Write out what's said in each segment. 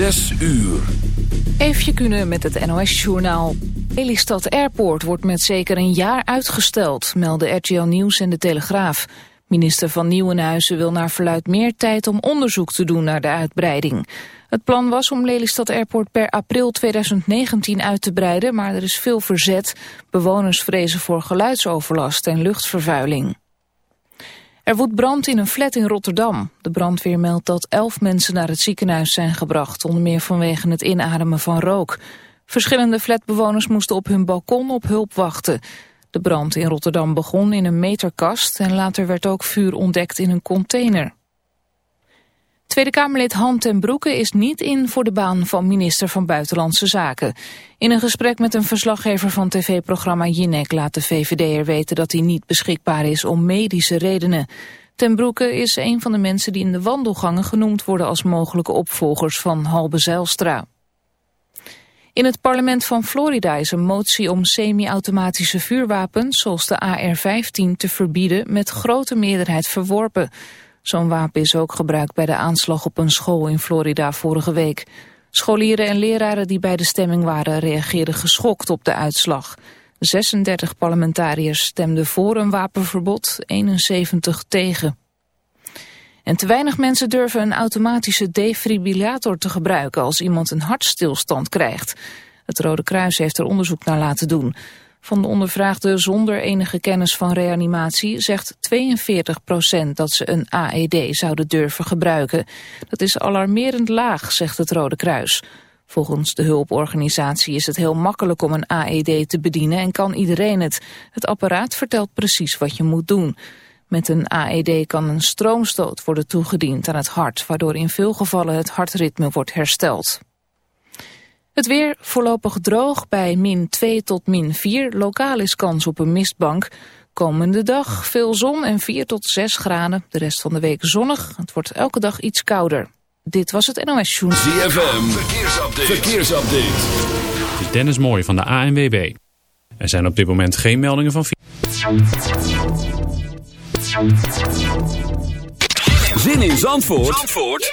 Zes uur. Eefje kunnen met het NOS-journaal. Lelystad Airport wordt met zeker een jaar uitgesteld, melden RTL Nieuws en De Telegraaf. Minister van Nieuwenhuizen wil naar verluid meer tijd om onderzoek te doen naar de uitbreiding. Het plan was om Lelystad Airport per april 2019 uit te breiden, maar er is veel verzet. Bewoners vrezen voor geluidsoverlast en luchtvervuiling. Er woedt brand in een flat in Rotterdam. De brandweer meldt dat elf mensen naar het ziekenhuis zijn gebracht, onder meer vanwege het inademen van rook. Verschillende flatbewoners moesten op hun balkon op hulp wachten. De brand in Rotterdam begon in een meterkast en later werd ook vuur ontdekt in een container. Tweede Kamerlid Han ten Broeke is niet in voor de baan van minister van Buitenlandse Zaken. In een gesprek met een verslaggever van tv-programma Jinek laat de VVD'er weten dat hij niet beschikbaar is om medische redenen. Ten Broeke is een van de mensen die in de wandelgangen genoemd worden als mogelijke opvolgers van Halbe Zijlstra. In het parlement van Florida is een motie om semi-automatische vuurwapens zoals de AR-15 te verbieden met grote meerderheid verworpen. Zo'n wapen is ook gebruikt bij de aanslag op een school in Florida vorige week. Scholieren en leraren die bij de stemming waren reageerden geschokt op de uitslag. 36 parlementariërs stemden voor een wapenverbod, 71 tegen. En te weinig mensen durven een automatische defibrillator te gebruiken als iemand een hartstilstand krijgt. Het Rode Kruis heeft er onderzoek naar laten doen. Van de ondervraagden zonder enige kennis van reanimatie zegt 42% dat ze een AED zouden durven gebruiken. Dat is alarmerend laag, zegt het Rode Kruis. Volgens de hulporganisatie is het heel makkelijk om een AED te bedienen en kan iedereen het. Het apparaat vertelt precies wat je moet doen. Met een AED kan een stroomstoot worden toegediend aan het hart, waardoor in veel gevallen het hartritme wordt hersteld. Het weer voorlopig droog bij min 2 tot min 4. Lokaal is kans op een mistbank. Komende dag veel zon en 4 tot 6 graden. De rest van de week zonnig. Het wordt elke dag iets kouder. Dit was het NOS Journal. ZFM, verkeersupdate. verkeersupdate. Dit is Dennis Mooi van de ANWB. Er zijn op dit moment geen meldingen van... Zin in Zandvoort, Zandvoort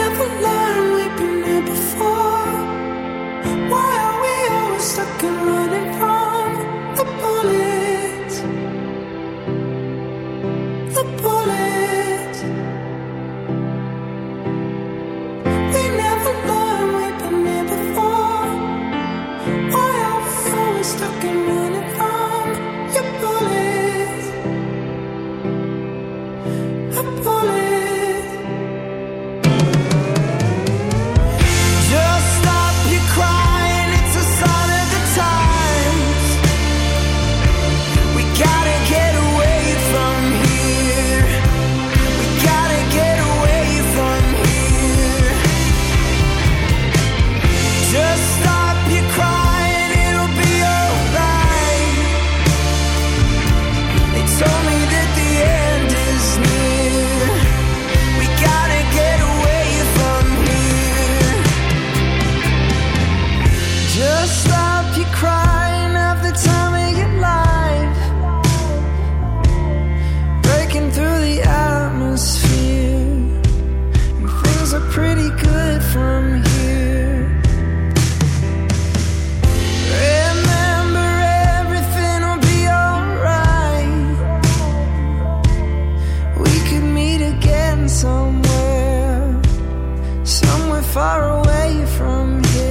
far away from here.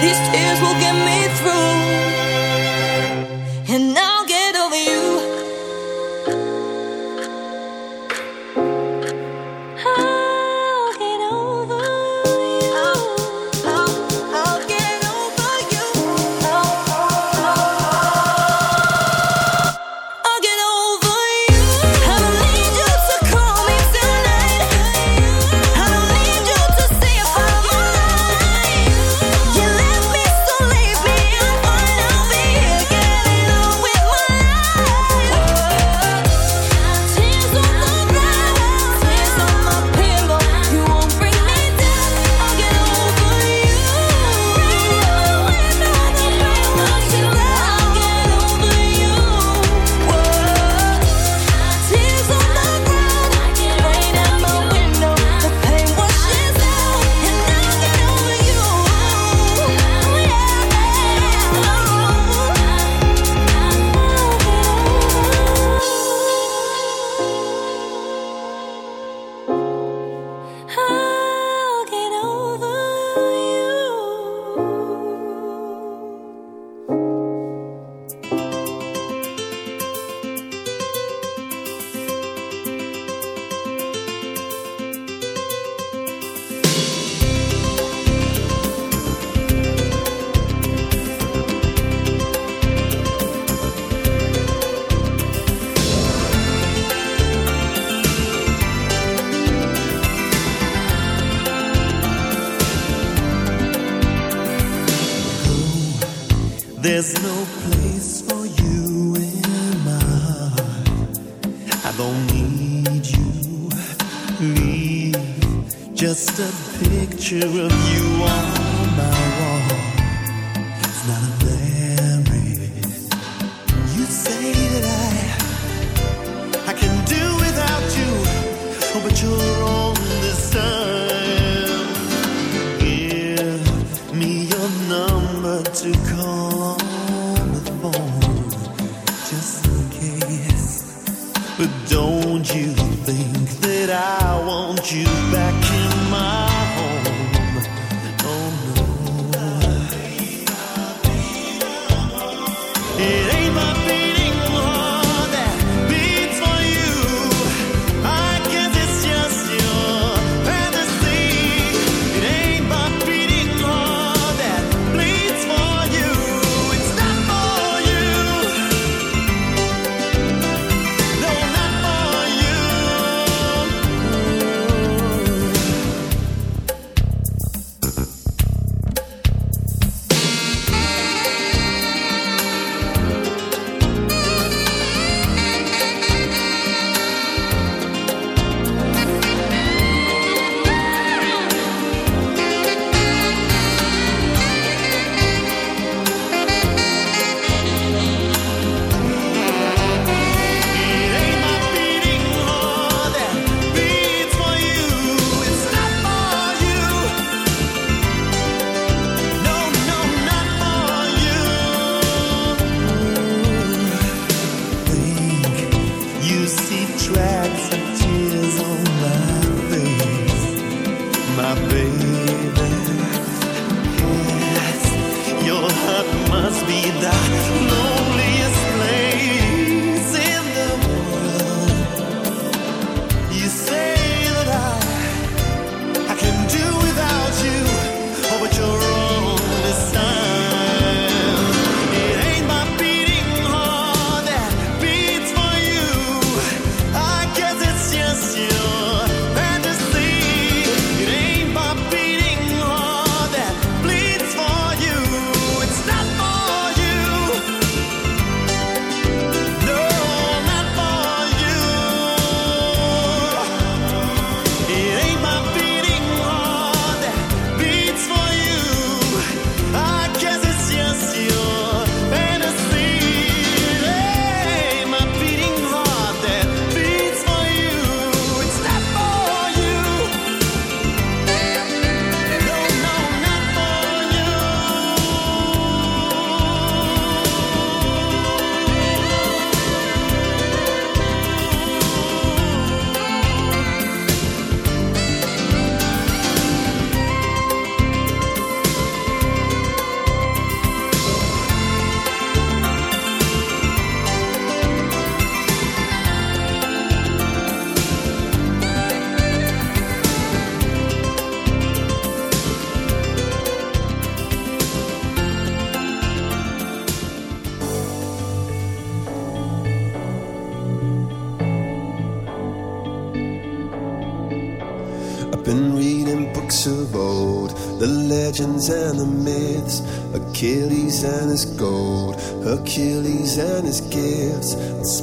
These tears will get me through. don't need you. Leave just a picture of you on my wall. It's not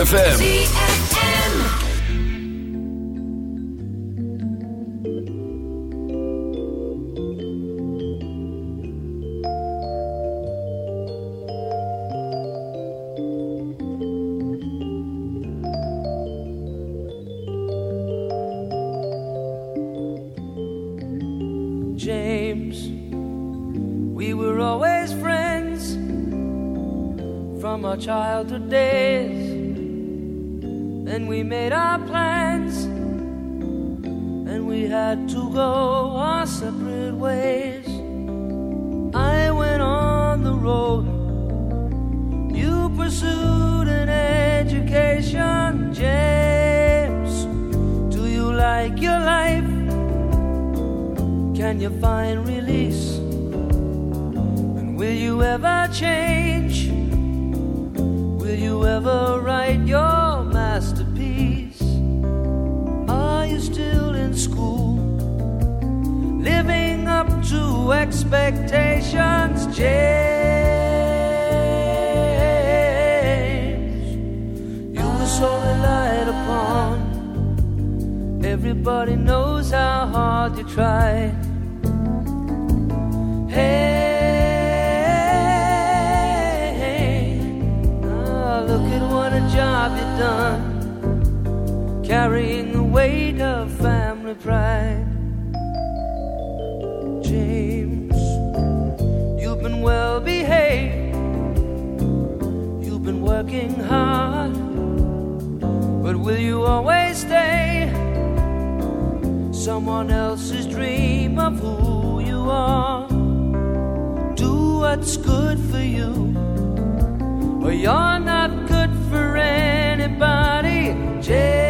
ZFM. James. We were always friends from our childhood days. Look at what a job you've done, carrying the weight of family pride. James, you've been well behaved, you've been working hard, but will you always stay? Someone else's dream of who you are. Do what's good for you, or you're not James.